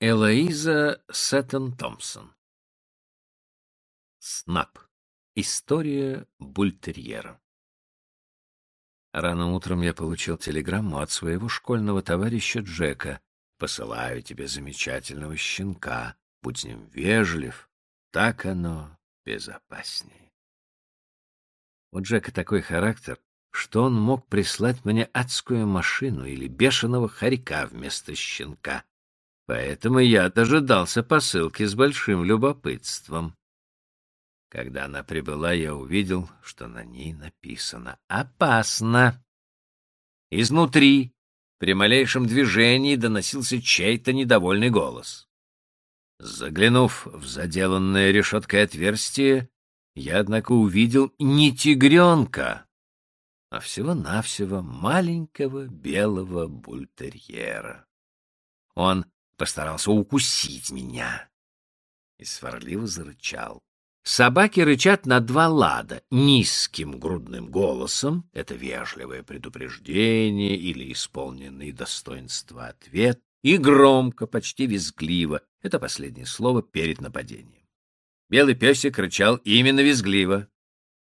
Элоиза Сеттон Томпсон Снап. История бультерьера Рано утром я получил телеграмму от своего школьного товарища Джека. «Посылаю тебе замечательного щенка. Будь с ним вежлив. Так оно безопаснее». У Джека такой характер, что он мог прислать мне адскую машину или бешеного хорька вместо щенка. Поэтому я дожидался посылки с большим любопытством. Когда она прибыла, я увидел, что на ней написано «Опасно». Изнутри, при малейшем движении, доносился чей-то недовольный голос. Заглянув в заделанное решеткой отверстие, я, однако, увидел не тигренка, а всего-навсего маленького белого бультерьера. Он постарался укусить меня и сварливо зарычал. Собаки рычат на два лада. Низким грудным голосом — это вежливое предупреждение или исполненный достоинства ответ, и громко, почти визгливо — это последнее слово перед нападением. Белый песик рычал именно визгливо.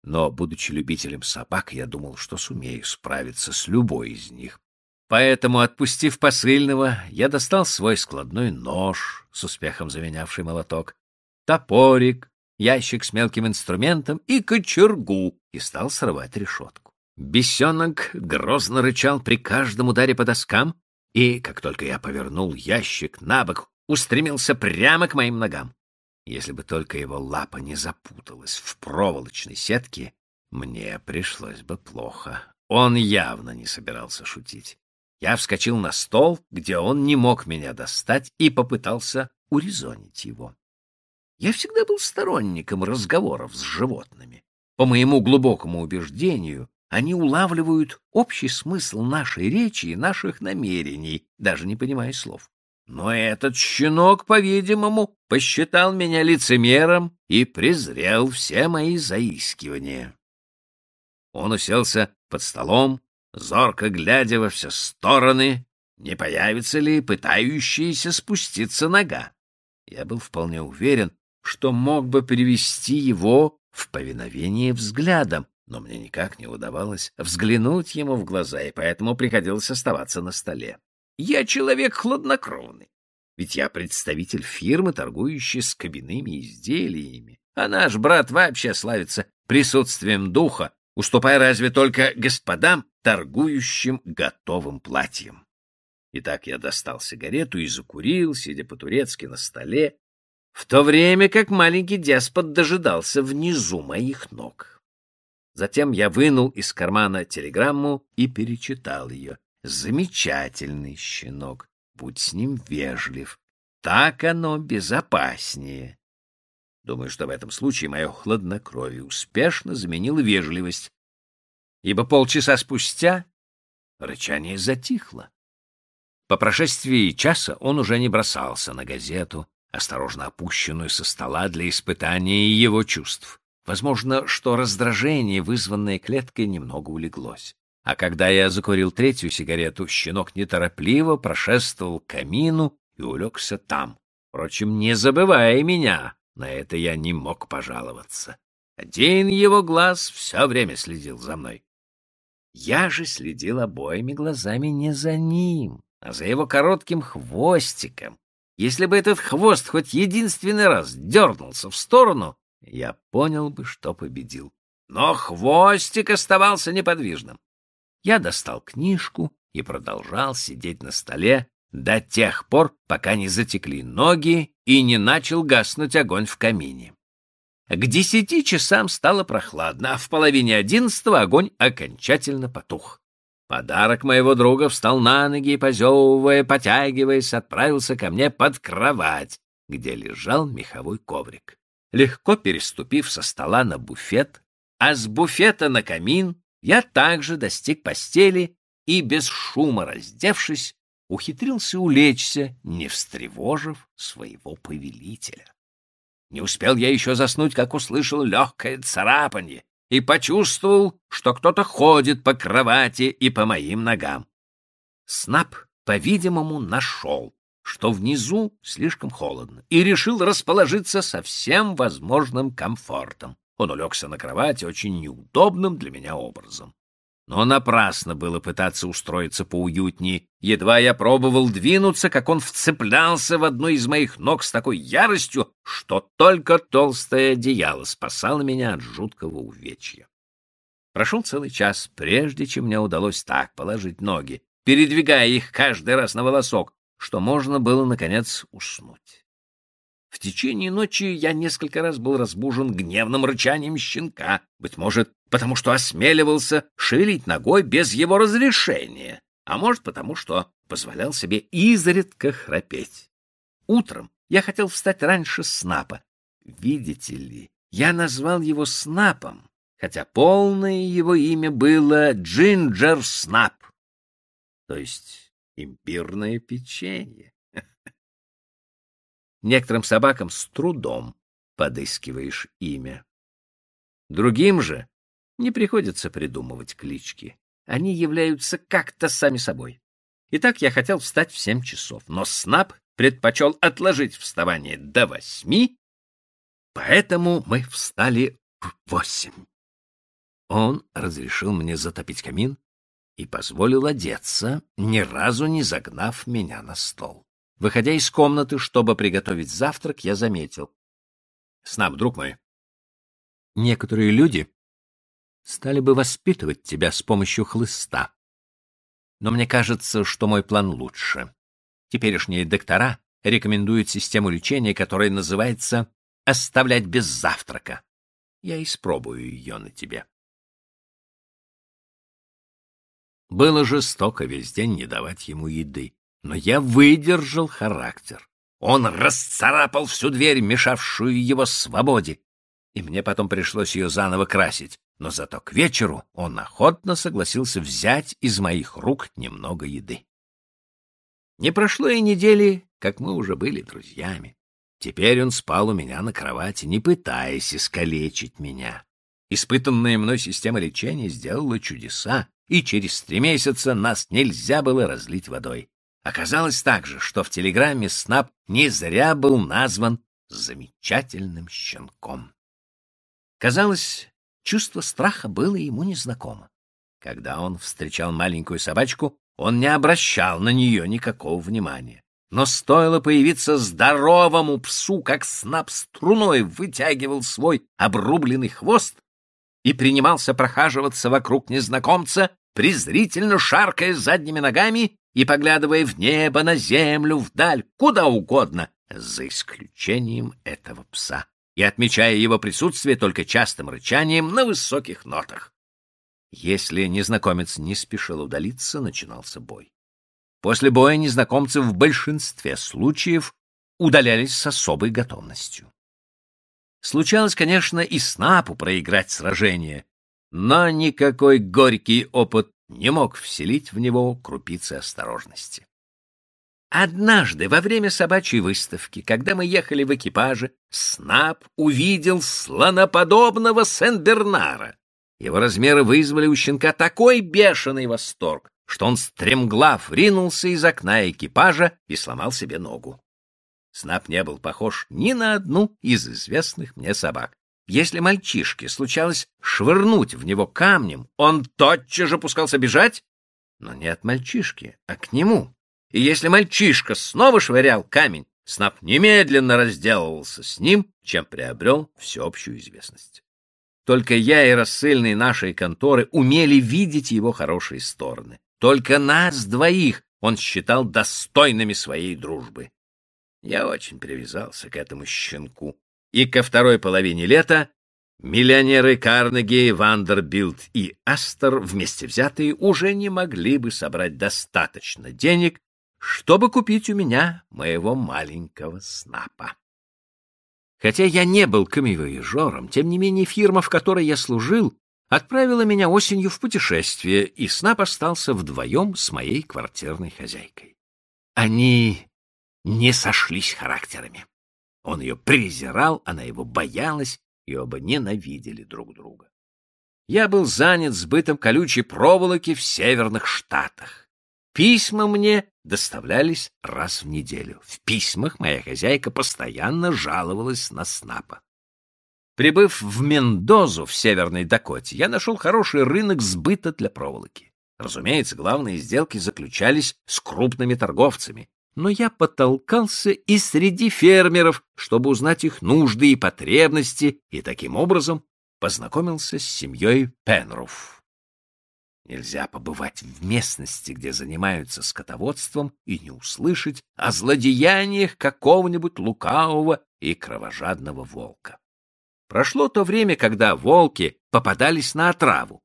Но, будучи любителем собак, я думал, что сумею справиться с любой из них. Поэтому, отпустив посыльного, я достал свой складной нож, с успехом заменявший молоток, топорик, ящик с мелким инструментом и кочергу и стал срывать решетку. Бесенок грозно рычал при каждом ударе по доскам, и, как только я повернул ящик на бок, устремился прямо к моим ногам. Если бы только его лапа не запуталась в проволочной сетке, мне пришлось бы плохо. Он явно не собирался шутить. Я вскочил на стол, где он не мог меня достать, и попытался урезонить его. Я всегда был сторонником разговоров с животными. По моему глубокому убеждению, они улавливают общий смысл нашей речи и наших намерений, даже не понимая слов. Но этот щенок, по-видимому, посчитал меня лицемером и презрел все мои заискивания. Он уселся под столом, зорко глядя во все стороны, не появится ли пытающаяся спуститься нога. Я был вполне уверен, что мог бы привести его в повиновение взглядом, но мне никак не удавалось взглянуть ему в глаза, и поэтому приходилось оставаться на столе. Я человек хладнокровный, ведь я представитель фирмы, торгующей с кабинными изделиями, а наш брат вообще славится присутствием духа, уступая разве только господам, торгующим готовым платьем. Итак, я достал сигарету и закурил, сидя по-турецки на столе, в то время как маленький деспот дожидался внизу моих ног. Затем я вынул из кармана телеграмму и перечитал ее. «Замечательный щенок, будь с ним вежлив. Так оно безопаснее». Думаю, что в этом случае мое хладнокровие успешно заменило вежливость, ибо полчаса спустя рычание затихло. По прошествии часа он уже не бросался на газету, осторожно опущенную со стола для испытания его чувств. Возможно, что раздражение, вызванное клеткой, немного улеглось. А когда я закурил третью сигарету, щенок неторопливо прошествовал к камину и улегся там. Впрочем, не забывая меня, на это я не мог пожаловаться. Один его глаз все время следил за мной. Я же следил обоими глазами не за ним, а за его коротким хвостиком, если бы этот хвост хоть единственный раз дернулся в сторону, я понял бы, что победил. Но хвостик оставался неподвижным. Я достал книжку и продолжал сидеть на столе до тех пор, пока не затекли ноги и не начал гаснуть огонь в камине. К десяти часам стало прохладно, а в половине одиннадцатого огонь окончательно потух. Подарок моего друга встал на ноги и, позевывая, потягиваясь, отправился ко мне под кровать, где лежал меховой коврик. Легко переступив со стола на буфет, а с буфета на камин, я также достиг постели и, без шума раздевшись, ухитрился улечься, не встревожив своего повелителя. Не успел я еще заснуть, как услышал легкое царапанье, и почувствовал, что кто-то ходит по кровати и по моим ногам. Снап, по-видимому, нашел, что внизу слишком холодно, и решил расположиться со всем возможным комфортом. Он улегся на кровати очень неудобным для меня образом. Но напрасно было пытаться устроиться поуютнее. Едва я пробовал двинуться, как он вцеплялся в одну из моих ног с такой яростью, что только толстое одеяло спасало меня от жуткого увечья. Прошел целый час, прежде чем мне удалось так положить ноги, передвигая их каждый раз на волосок, что можно было, наконец, уснуть. В течение ночи я несколько раз был разбужен гневным рычанием щенка, быть может, потому что осмеливался шевелить ногой без его разрешения, а может, потому что позволял себе изредка храпеть. Утром я хотел встать раньше Снапа. Видите ли, я назвал его Снапом, хотя полное его имя было Джинджер Снап, то есть имбирное печенье. Некоторым собакам с трудом подыскиваешь имя. Другим же не приходится придумывать клички. Они являются как-то сами собой. Итак, я хотел встать в семь часов, но Снап предпочел отложить вставание до восьми, поэтому мы встали в восемь. Он разрешил мне затопить камин и позволил одеться, ни разу не загнав меня на стол. Выходя из комнаты, чтобы приготовить завтрак, я заметил. — Снап, друг мой, некоторые люди стали бы воспитывать тебя с помощью хлыста. Но мне кажется, что мой план лучше. Теперешние доктора рекомендуют систему лечения, которая называется «оставлять без завтрака». Я испробую ее на тебе. Было жестоко весь день не давать ему еды. Но я выдержал характер. Он расцарапал всю дверь, мешавшую его свободе, и мне потом пришлось ее заново красить, но зато к вечеру он охотно согласился взять из моих рук немного еды. Не прошло и недели, как мы уже были друзьями. Теперь он спал у меня на кровати, не пытаясь искалечить меня. Испытанная мной система лечения сделала чудеса, и через три месяца нас нельзя было разлить водой. Оказалось также, что в телеграмме Снап не зря был назван замечательным щенком. Казалось, чувство страха было ему незнакомо. Когда он встречал маленькую собачку, он не обращал на нее никакого внимания. Но стоило появиться здоровому псу, как Снап струной вытягивал свой обрубленный хвост и принимался прохаживаться вокруг незнакомца, презрительно шаркая задними ногами и поглядывая в небо, на землю, вдаль, куда угодно, за исключением этого пса, и отмечая его присутствие только частым рычанием на высоких нотах. Если незнакомец не спешил удалиться, начинался бой. После боя незнакомцы в большинстве случаев удалялись с особой готовностью. Случалось, конечно, и Снапу проиграть сражение, но никакой горький опыт не мог вселить в него крупицы осторожности. Однажды во время собачьей выставки, когда мы ехали в экипаже, Снап увидел слоноподобного Сен-Бернара. Его размеры вызвали у щенка такой бешеный восторг, что он стремглав ринулся из окна экипажа и сломал себе ногу. Снап не был похож ни на одну из известных мне собак. Если мальчишке случалось швырнуть в него камнем, он тотчас же пускался бежать, но не от мальчишки, а к нему. И если мальчишка снова швырял камень, Снап немедленно разделывался с ним, чем приобрел всеобщую известность. Только я и рассыльные нашей конторы умели видеть его хорошие стороны. Только нас двоих он считал достойными своей дружбы. Я очень привязался к этому щенку, и ко второй половине лета миллионеры Карнеги, Вандербилд и Астер вместе взятые уже не могли бы собрать достаточно денег, чтобы купить у меня моего маленького Снапа. Хотя я не был камевояжером, тем не менее фирма, в которой я служил, отправила меня осенью в путешествие, и снап остался вдвоем с моей квартирной хозяйкой. Они не сошлись характерами. Он ее презирал, она его боялась, и оба ненавидели друг друга. Я был занят сбытом колючей проволоки в северных штатах. Письма мне доставлялись раз в неделю. В письмах моя хозяйка постоянно жаловалась на снапа. Прибыв в Мендозу в Северной Дакоте, я нашел хороший рынок сбыта для проволоки. Разумеется, главные сделки заключались с крупными торговцами, но я потолкался и среди фермеров, чтобы узнать их нужды и потребности, и таким образом познакомился с семьей Пенруф. Нельзя побывать в местности, где занимаются скотоводством, и не услышать о злодеяниях какого-нибудь лукавого и кровожадного волка. Прошло то время, когда волки попадались на отраву.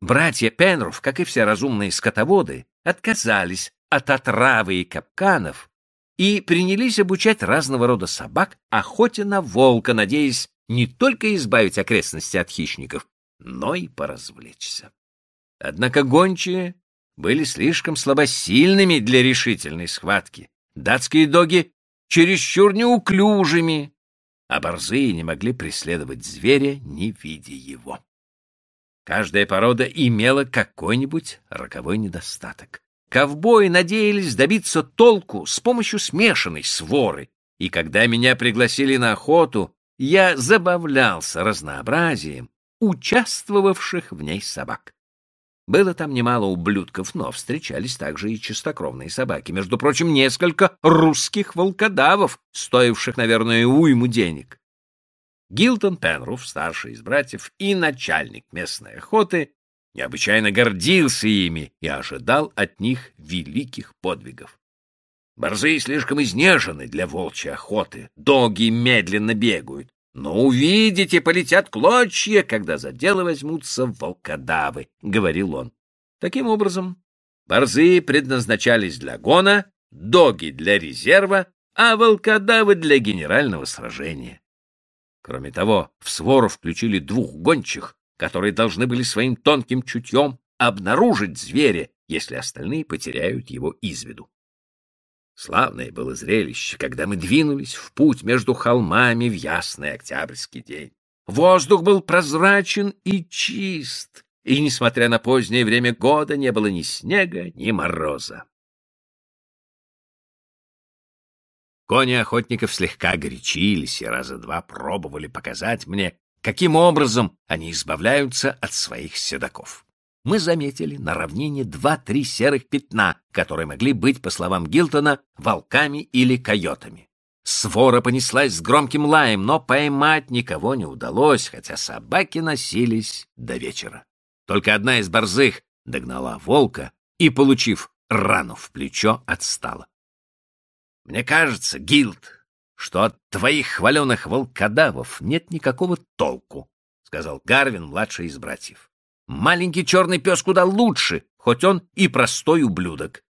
Братья Пенруф, как и все разумные скотоводы, отказались от отравы и капканов и принялись обучать разного рода собак охоте на волка, надеясь не только избавить окрестности от хищников, но и поразвлечься. Однако гончие были слишком слабосильными для решительной схватки. Датские доги чересчур неуклюжими, а борзые не могли преследовать зверя, не видя его. Каждая порода имела какой-нибудь роковой недостаток. Ковбои надеялись добиться толку с помощью смешанной своры, и когда меня пригласили на охоту, я забавлялся разнообразием участвовавших в ней собак. Было там немало ублюдков, но встречались также и чистокровные собаки. Между прочим, несколько русских волкодавов, стоивших, наверное, уйму денег. Гилтон Пенруф, старший из братьев и начальник местной охоты, необычайно гордился ими и ожидал от них великих подвигов. Борзые слишком изнежены для волчьей охоты, доги медленно бегают, но увидите, полетят клочья, когда за дело возьмутся волкодавы, — говорил он. Таким образом, борзые предназначались для гона, доги для резерва, а волкодавы для генерального сражения. Кроме того, в свору включили двух гончих, которые должны были своим тонким чутьем обнаружить зверя, если остальные потеряют его из виду. Славное было зрелище, когда мы двинулись в путь между холмами в ясный октябрьский день. Воздух был прозрачен и чист, и, несмотря на позднее время года, не было ни снега, ни мороза. Кони охотников слегка горячились и раза два пробовали показать мне, каким образом они избавляются от своих седаков мы заметили на равнине два-три серых пятна, которые могли быть, по словам Гилтона, волками или койотами. Свора понеслась с громким лаем, но поймать никого не удалось, хотя собаки носились до вечера. Только одна из борзых догнала волка и, получив рану в плечо, отстала. «Мне кажется, Гилт, что от твоих хваленых волкодавов нет никакого толку», — сказал Гарвин, младший из братьев. Маленький черный пес куда лучше, хоть он и простой ублюдок.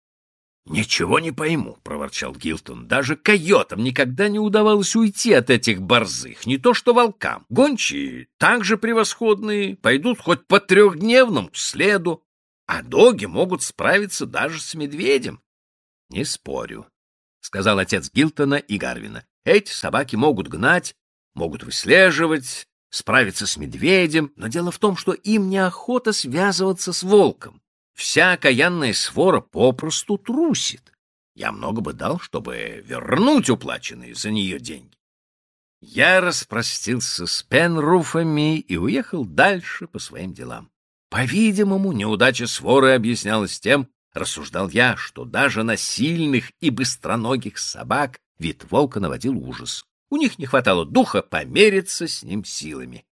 «Ничего не пойму», — проворчал Гилтон. «Даже койотам никогда не удавалось уйти от этих борзых, не то что волкам. Гончие также превосходные, пойдут хоть по трехдневному следу, а доги могут справиться даже с медведем». «Не спорю», — сказал отец Гилтона и Гарвина. «Эти собаки могут гнать, могут выслеживать, справиться с медведем, но дело в том, что им неохота связываться с волком. Вся окаянная свора попросту трусит. Я много бы дал, чтобы вернуть уплаченные за нее деньги. Я распростился с Пенруфами и уехал дальше по своим делам. По-видимому, неудача своры объяснялась тем, рассуждал я, что даже на сильных и быстроногих собак вид волка наводил ужас. У них не хватало духа помериться с ним силами.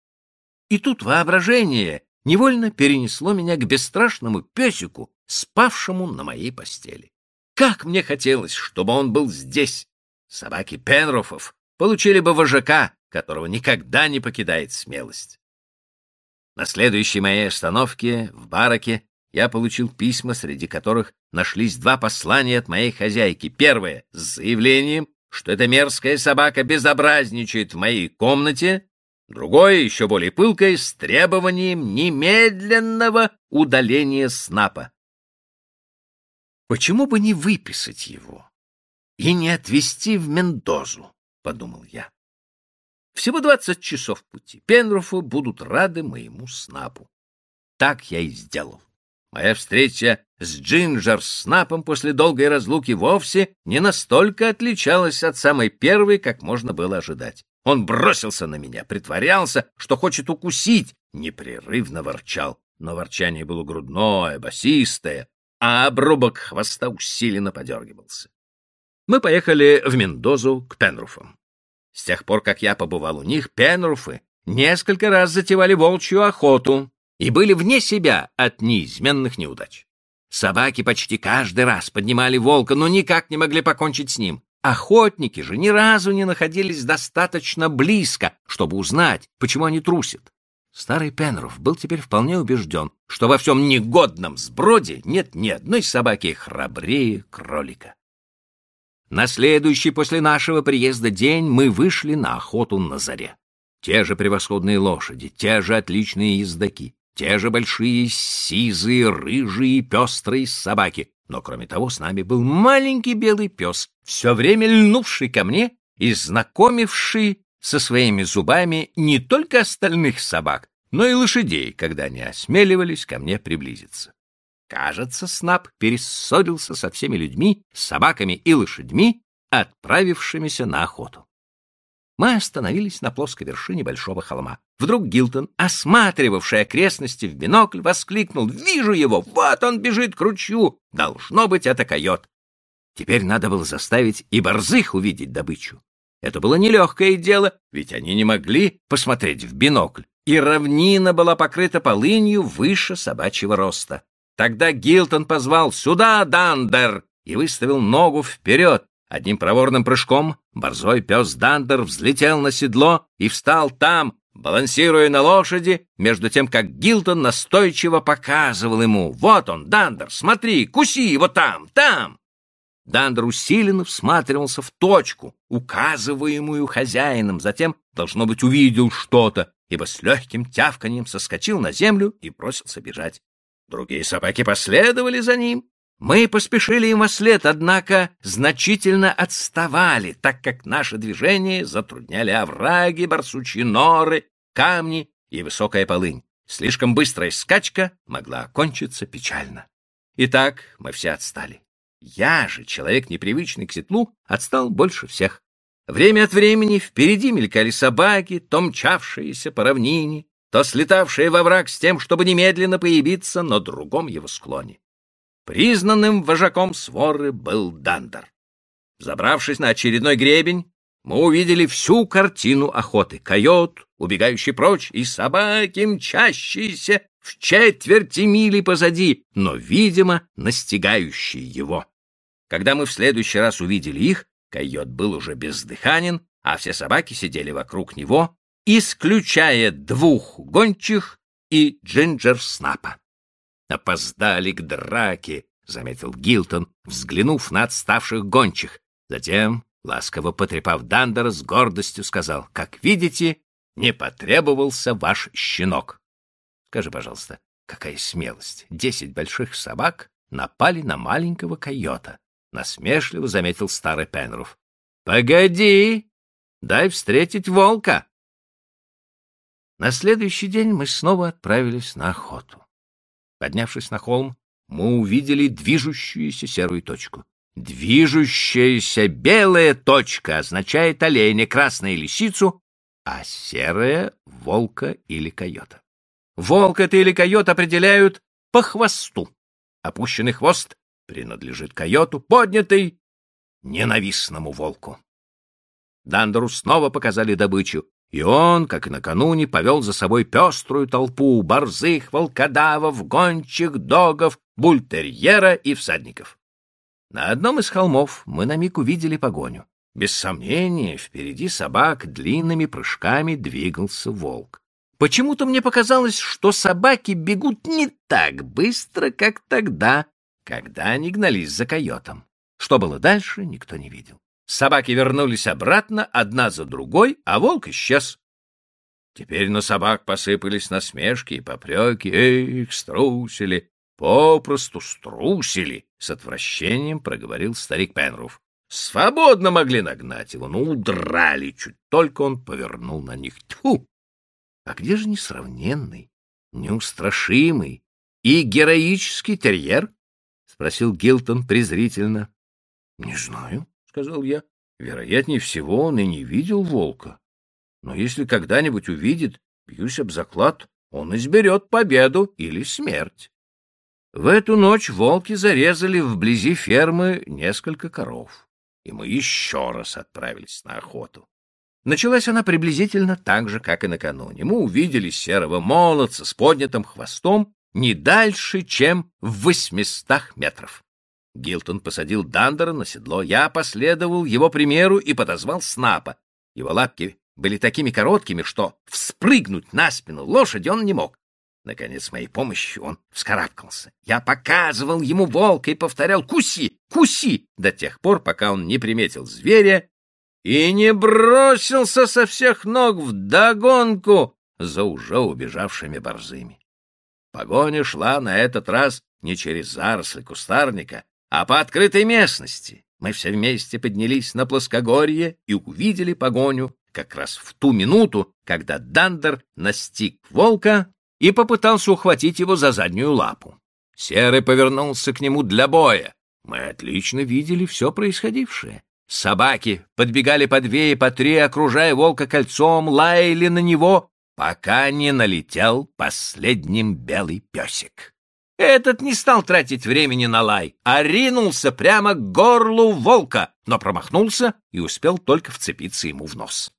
И тут воображение невольно перенесло меня к бесстрашному песику, спавшему на моей постели. Как мне хотелось, чтобы он был здесь! Собаки Пенрофов получили бы вожака, которого никогда не покидает смелость. На следующей моей остановке в бараке я получил письма, среди которых нашлись два послания от моей хозяйки. Первое — с заявлением, что эта мерзкая собака безобразничает в моей комнате, другое, еще более пылкое, с требованием немедленного удаления снапа. Почему бы не выписать его и не отвезти в Мендозу, подумал я. Всего двадцать часов пути. Пенруфы будут рады моему снапу. Так я и сделал. Моя встреча с Джинджер Снапом после долгой разлуки вовсе не настолько отличалась от самой первой, как можно было ожидать. Он бросился на меня, притворялся, что хочет укусить, непрерывно ворчал. Но ворчание было грудное, басистое, а обрубок хвоста усиленно подергивался. Мы поехали в Мендозу к Пенруфам. С тех пор, как я побывал у них, Пенруфы несколько раз затевали волчью охоту и были вне себя от неизменных неудач. Собаки почти каждый раз поднимали волка, но никак не могли покончить с ним. Охотники же ни разу не находились достаточно близко, чтобы узнать, почему они трусят. Старый Пенруф был теперь вполне убежден, что во всем негодном сброде нет ни одной собаки храбрее кролика. На следующий после нашего приезда день мы вышли на охоту на заре. Те же превосходные лошади, те же отличные ездаки, те же большие сизые, рыжие, пестрые собаки. Но кроме того с нами был маленький белый пес, все время льнувший ко мне и знакомивший со своими зубами не только остальных собак, но и лошадей, когда они осмеливались ко мне приблизиться. Кажется, Снап перессорился со всеми людьми, собаками и лошадьми, отправившимися на охоту. Мы остановились на плоской вершине большого холма. Вдруг Гилтон, осматривавший окрестности в бинокль, воскликнул «Вижу его! Вот он бежит к ручью! Должно быть, это койот!» Теперь надо было заставить и борзых увидеть добычу. Это было нелегкое дело, ведь они не могли посмотреть в бинокль, и равнина была покрыта полынью выше собачьего роста. Тогда Гилтон позвал «Сюда, Дандер!» и выставил ногу вперед. Одним проворным прыжком борзой пес Дандер взлетел на седло и встал там, балансируя на лошади, между тем, как Гилтон настойчиво показывал ему «Вот он, Дандер, смотри, куси его там, там!» Дандер усиленно всматривался в точку, указываемую хозяином, затем, должно быть, увидел что-то, ибо с легким тявканьем соскочил на землю и бросился бежать. Другие собаки последовали за ним. Мы поспешили им во след, однако значительно отставали, так как наше движение затрудняли овраги, барсучьи норы, камни и высокая полынь. Слишком быстрая скачка могла окончиться печально. Итак, мы все отстали. Я же, человек непривычный к седлу, отстал больше всех. Время от времени впереди мелькали собаки, то мчавшиеся по равнине, то слетавшие во враг с тем, чтобы немедленно появиться на другом его склоне. Признанным вожаком своры был Дандер. Забравшись на очередной гребень, мы увидели всю картину охоты. Койот, убегающий прочь, и собаки, мчащиеся в четверти мили позади, но, видимо, настигающие его. Когда мы в следующий раз увидели их, койот был уже бездыханен, а все собаки сидели вокруг него, исключая двух гончих и Джинджер Снапа. «Опоздали к драке», — заметил Гилтон, взглянув на отставших гончих. Затем, ласково потрепав Дандера, с гордостью сказал, «Как видите, не потребовался ваш щенок». Скажи, пожалуйста, какая смелость! Десять больших собак напали на маленького койота. Насмешливо заметил старый Пенруф. «Погоди! Дай встретить волка!» На следующий день мы снова отправились на охоту. Поднявшись на холм, мы увидели движущуюся серую точку. Движущаяся белая точка означает оленя, красная — лисицу, а серая — волка или койота. Волк это или койот определяют по хвосту. Опущенный хвост принадлежит койоту, поднятый — ненавистному волку. Дандеру снова показали добычу, и он, как и накануне, повел за собой пеструю толпу борзых, волкодавов, гончих, догов, бультерьера и всадников. На одном из холмов мы на миг увидели погоню. Без сомнения, впереди собак длинными прыжками двигался волк. Почему-то мне показалось, что собаки бегут не так быстро, как тогда, когда они гнались за койотом. Что было дальше, никто не видел. Собаки вернулись обратно, одна за другой, а волк исчез. Теперь на собак посыпались насмешки и попреки. Эх, струсили, попросту струсили, — с отвращением проговорил старик Пенруф. Свободно могли нагнать его, но удрали, чуть только он повернул на них. Тьфу! А где же несравненный, неустрашимый и героический терьер? спросил Гилтон презрительно. — Не знаю, — сказал я. — Вероятнее всего, он и не видел волка. Но если когда-нибудь увидит, бьюсь об заклад, он изберет победу или смерть. В эту ночь волки зарезали вблизи фермы несколько коров, и мы еще раз отправились на охоту. Началась она приблизительно так же, как и накануне. Мы увидели серого молодца с поднятым хвостом не дальше, чем в восьмистах метров. Гилтон посадил Дандера на седло, я последовал его примеру и подозвал Снапа. Его лапки были такими короткими, что вспрыгнуть на спину лошади он не мог. Наконец, с моей помощью он вскарабкался. Я показывал ему волка и повторял «Куси! Куси!» до тех пор, пока он не приметил зверя и не бросился со всех ног в догонку за уже убежавшими борзыми. Погоня шла на этот раз не через заросли кустарника, а по открытой местности. Мы все вместе поднялись на плоскогорье и увидели погоню как раз в ту минуту, когда Дандер настиг волка и попытался ухватить его за заднюю лапу. Серый повернулся к нему для боя. Мы отлично видели все происходившее. Собаки подбегали по две и по три, окружая волка кольцом, лаяли на него пока не налетел последним белый песик. Этот не стал тратить времени на лай, а ринулся прямо к горлу волка, но промахнулся и успел только вцепиться ему в нос.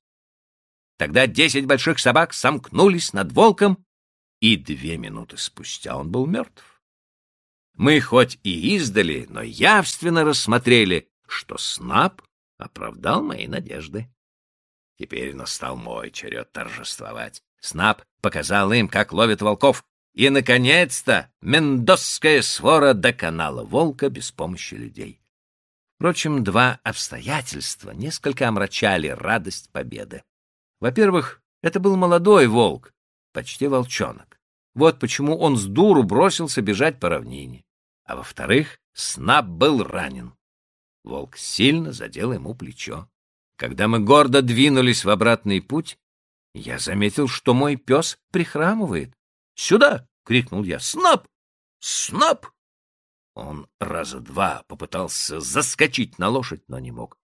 Тогда десять больших собак сомкнулись над волком, и две минуты спустя он был мертв. Мы хоть и издали, но явственно рассмотрели, что Снап оправдал мои надежды. Теперь настал мой черед торжествовать. Снап показал им, как ловят волков, и, наконец-то, мендосская свора доконала волка без помощи людей. Впрочем, два обстоятельства несколько омрачали радость победы. Во-первых, это был молодой волк, почти волчонок. Вот почему он с дуру бросился бежать по равнине. А во-вторых, Снап был ранен. Волк сильно задел ему плечо. Когда мы гордо двинулись в обратный путь, я заметил, что мой пес прихрамывает. «Сюда!» — крикнул я. «Снап! Снап!» Он раза два попытался заскочить на лошадь, но не мог.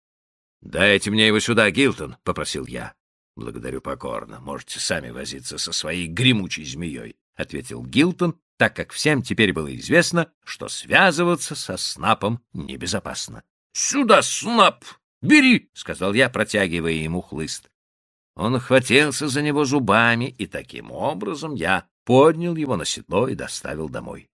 «Дайте мне его сюда, Гилтон!» — попросил я. «Благодарю покорно. Можете сами возиться со своей гремучей змеей», — ответил Гилтон, так как всем теперь было известно, что связываться со Снапом небезопасно. «Сюда, Снап! Бери!» — сказал я, протягивая ему хлыст. Он охватился за него зубами, и таким образом я поднял его на седло и доставил домой.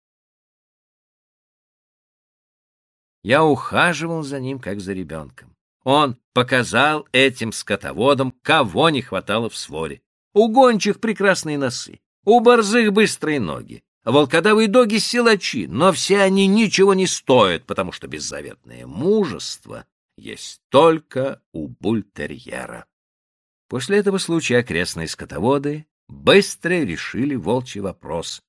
Я ухаживал за ним, как за ребенком. Он показал этим скотоводам, кого не хватало в своре. У гончих прекрасные носы, у борзых быстрые ноги, волкодавые доги — силачи, но все они ничего не стоят, потому что беззаветное мужество есть только у бультерьера. После этого случая окрестные скотоводы быстро решили волчий вопрос,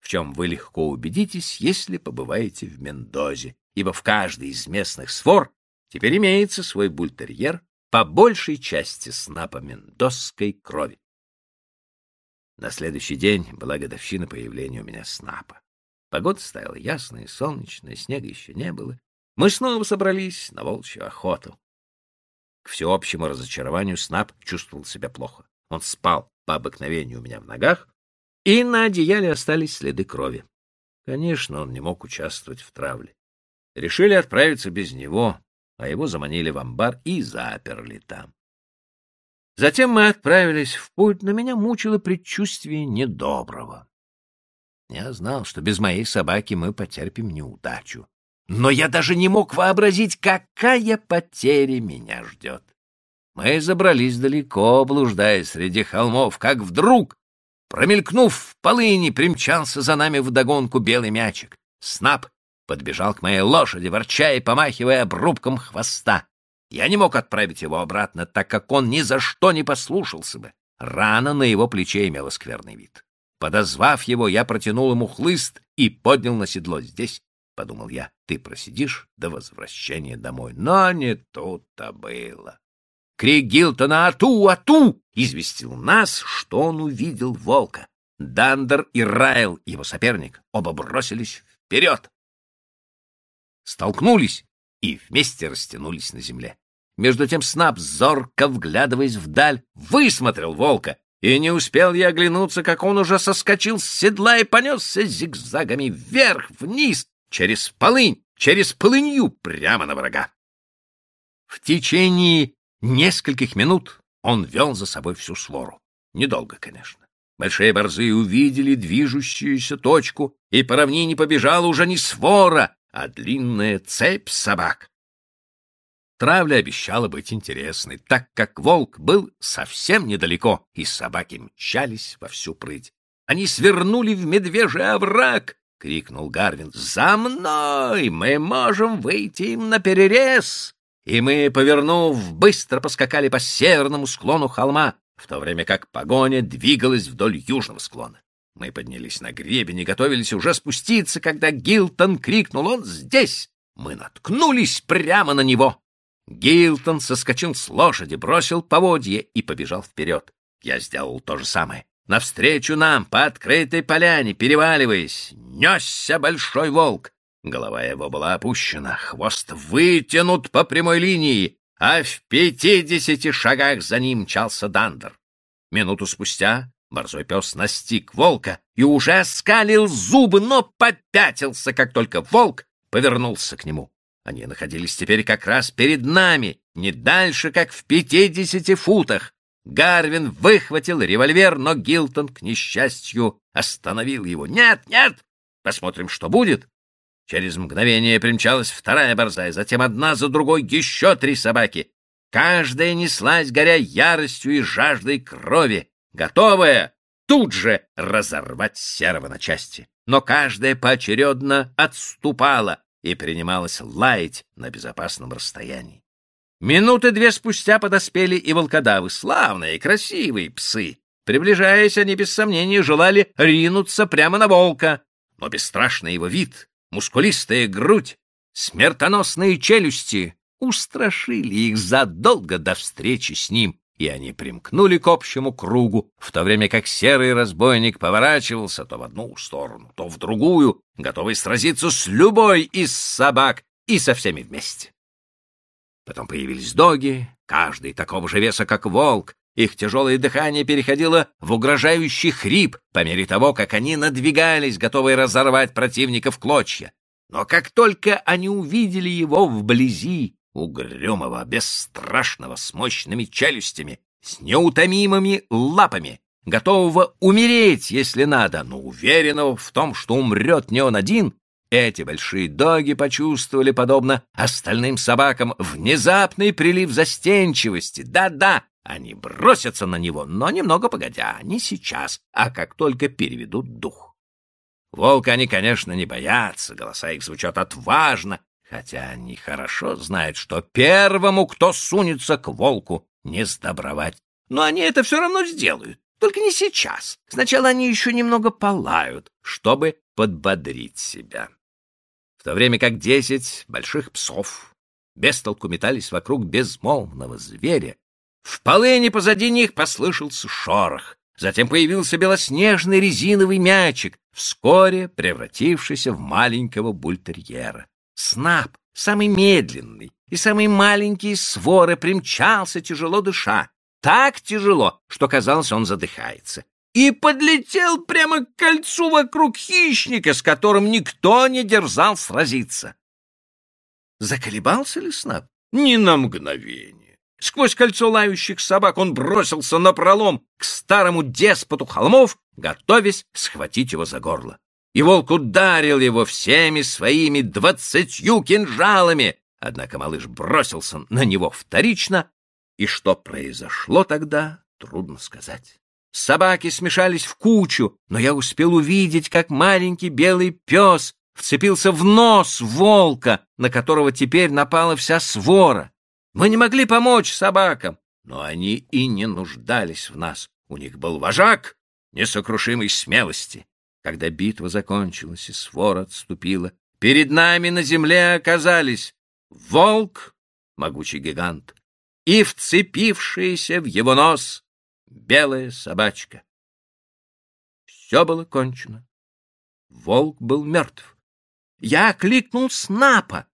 в чем вы легко убедитесь, если побываете в Мендозе, ибо в каждой из местных свор теперь имеется свой бультерьер по большей части снапа мендосской крови. На следующий день была годовщина появления у меня снапа. Погода стояла ясная и солнечная, снега еще не было. Мы снова собрались на волчью охоту. К всеобщему разочарованию Снап чувствовал себя плохо. Он спал по обыкновению у меня в ногах, и на одеяле остались следы крови. Конечно, он не мог участвовать в травле. Решили отправиться без него, а его заманили в амбар и заперли там. Затем мы отправились в путь, но меня мучило предчувствие недоброго. Я знал, что без моей собаки мы потерпим неудачу но я даже не мог вообразить, какая потеря меня ждет. Мы забрались далеко, блуждая среди холмов, как вдруг, промелькнув в полыни, примчался за нами вдогонку белый мячик. Снап подбежал к моей лошади, ворча и помахивая обрубком хвоста. Я не мог отправить его обратно, так как он ни за что не послушался бы. Рана на его плече имела скверный вид. Подозвав его, я протянул ему хлыст и поднял на седло. Здесь подумал я, ты просидишь до возвращения домой. Но не тут-то было. Крик Гилтона «Ату! Ату!» известил нас, что он увидел волка. Дандер и Райл, его соперник, оба бросились вперед. столкнулись и вместе растянулись на земле. Между тем Снап, зорко вглядываясь вдаль, высмотрел волка, и не успел я оглянуться, как он уже соскочил с седла и понесся зигзагами вверх-вниз, через полынь, через полынью, прямо на врага. В течение нескольких минут он вел за собой всю свору. Недолго, конечно. Большие борзы увидели движущуюся точку, и по равнине побежала уже не свора, а длинная цепь собак. Травля обещала быть интересной, так как волк был совсем недалеко, и собаки мчались во всю прыть. Они свернули в медвежий овраг, — крикнул Гарвин. «За мной! Мы можем выйти им на перерез!» И мы, повернув, быстро поскакали по северному склону холма, в то время как погоня двигалась вдоль южного склона. Мы поднялись на гребень и готовились уже спуститься, когда Гилтон крикнул «Он здесь!» Мы наткнулись прямо на него. Гилтон соскочил с лошади, бросил поводье и побежал вперед. Я сделал то же самое. Навстречу нам, по открытой поляне, переваливаясь, несся большой волк. Голова его была опущена, хвост вытянут по прямой линии, а в пятидесяти шагах за ним мчался Дандер. Минуту спустя борзой пес настиг волка и уже скалил зубы, но попятился, как только волк повернулся к нему. Они находились теперь как раз перед нами, не дальше, как в пятидесяти футах. Гарвин выхватил револьвер, но Гилтон, к несчастью, остановил его. «Нет, нет! Посмотрим, что будет!» Через мгновение примчалась вторая борзая, затем одна за другой еще три собаки. Каждая неслась, горя яростью и жаждой крови, готовая тут же разорвать серого на части. Но каждая поочередно отступала и принималась лаять на безопасном расстоянии. Минуты две спустя подоспели и волкодавы, славные, красивые псы. Приближаясь, они без сомнения желали ринуться прямо на волка, но бесстрашный его вид, мускулистая грудь, смертоносные челюсти устрашили их задолго до встречи с ним, и они примкнули к общему кругу, в то время как серый разбойник поворачивался то в одну сторону, то в другую, готовый сразиться с любой из собак и со всеми вместе. Потом появились доги, каждый такого же веса, как волк. Их тяжелое дыхание переходило в угрожающий хрип по мере того, как они надвигались, готовые разорвать противника в клочья. Но как только они увидели его вблизи, угрюмого, бесстрашного, с мощными челюстями, с неутомимыми лапами, готового умереть, если надо, но уверенного в том, что умрет не он один, эти большие доги почувствовали, подобно остальным собакам, внезапный прилив застенчивости. Да-да, они бросятся на него, но немного погодя, не сейчас, а как только переведут дух. Волка они, конечно, не боятся, голоса их звучат отважно, хотя они хорошо знают, что первому, кто сунется к волку, не сдобровать. Но они это все равно сделают, только не сейчас. Сначала они еще немного полают, чтобы подбодрить себя в то время как десять больших псов без толку метались вокруг безмолвного зверя. В полыне позади них послышался шорох. Затем появился белоснежный резиновый мячик, вскоре превратившийся в маленького бультерьера. Снап, самый медленный и самый маленький из своры, примчался, тяжело дыша. Так тяжело, что, казалось, он задыхается и подлетел прямо к кольцу вокруг хищника, с которым никто не дерзал сразиться. Заколебался ли Снап? Ни на мгновение. Сквозь кольцо лающих собак он бросился на пролом к старому деспоту холмов, готовясь схватить его за горло. И волк ударил его всеми своими двадцатью кинжалами. Однако малыш бросился на него вторично, и что произошло тогда, трудно сказать. Собаки смешались в кучу, но я успел увидеть, как маленький белый пес вцепился в нос волка, на которого теперь напала вся свора. Мы не могли помочь собакам, но они и не нуждались в нас. У них был вожак несокрушимой смелости. Когда битва закончилась и свора отступила, перед нами на земле оказались волк, могучий гигант, и вцепившийся в его нос белая собачка. Все было кончено. Волк был мертв. Я кликнул Снапа,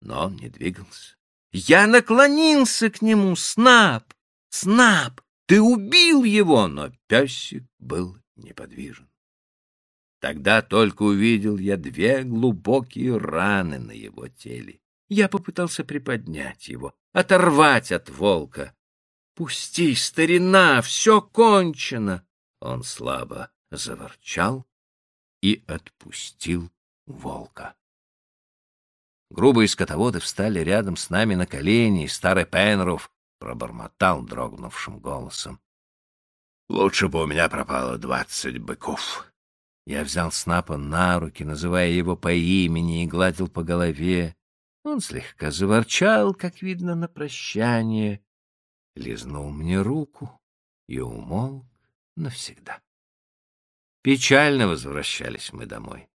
но он не двигался. Я наклонился к нему. Снап! Снап! Ты убил его! Но песик был неподвижен. Тогда только увидел я две глубокие раны на его теле. Я попытался приподнять его, оторвать от волка. «Пусти, старина, все кончено!» Он слабо заворчал и отпустил волка. Грубые скотоводы встали рядом с нами на колени, и старый Пенруф пробормотал дрогнувшим голосом. «Лучше бы у меня пропало двадцать быков». Я взял Снапа на руки, называя его по имени, и гладил по голове. Он слегка заворчал, как видно, на прощание, лизнул мне руку и умолк навсегда. Печально возвращались мы домой.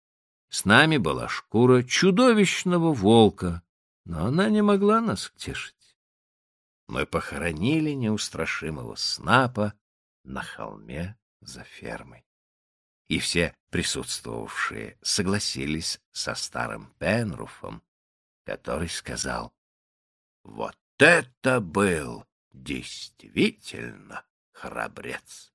С нами была шкура чудовищного волка, но она не могла нас утешить. Мы похоронили неустрашимого снапа на холме за фермой. И все присутствовавшие согласились со старым Пенруфом, который сказал, «Вот это был действительно храбрец!»